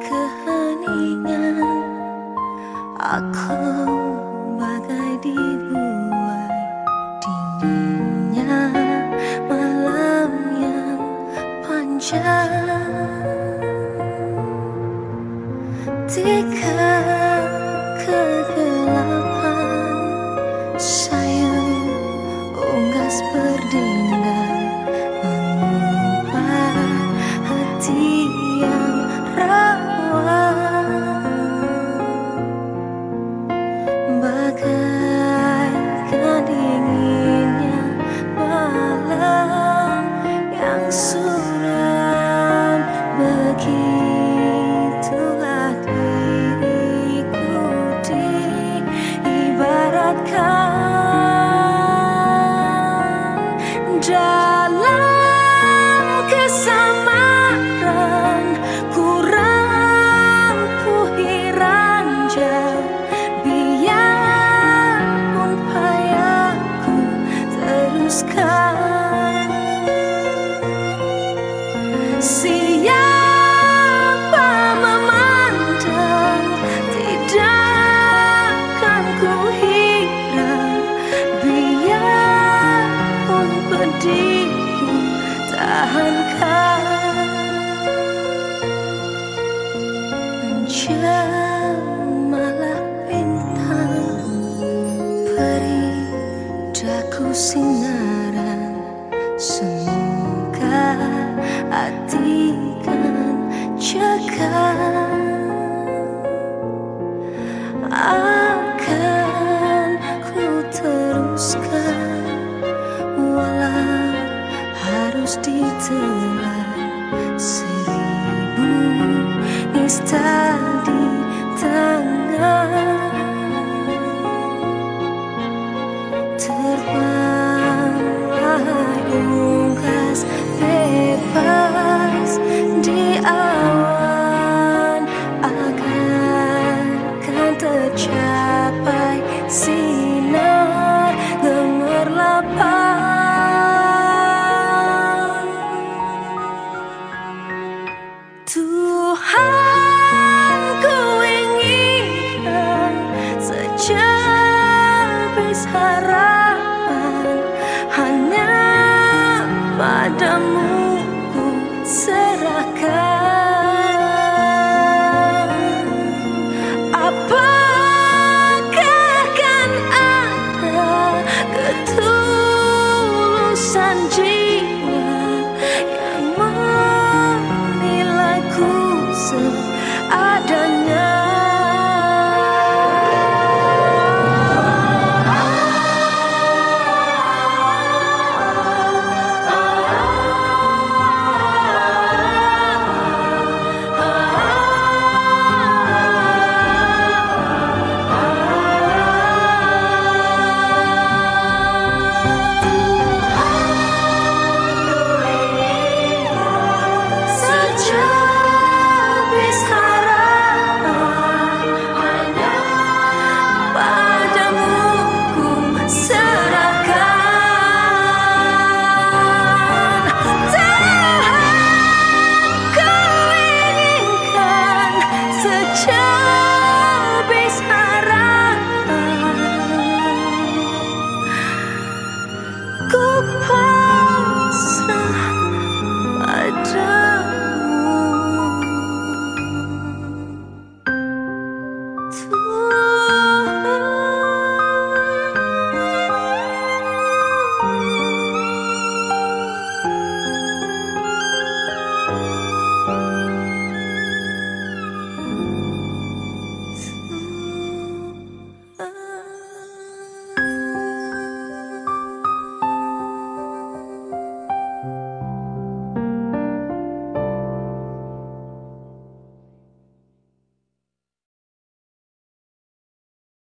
keheningan Aku bagai dibuai Dinginnya. Malam yang panjang. Tiga tahankan Menjamalah bintang Beri daku sinaran Semoga hati kan jaga ditelan Seribu nista di tangan Terbanglah unggas bebas di awan Agar kan tercapai sinar padamu serahkan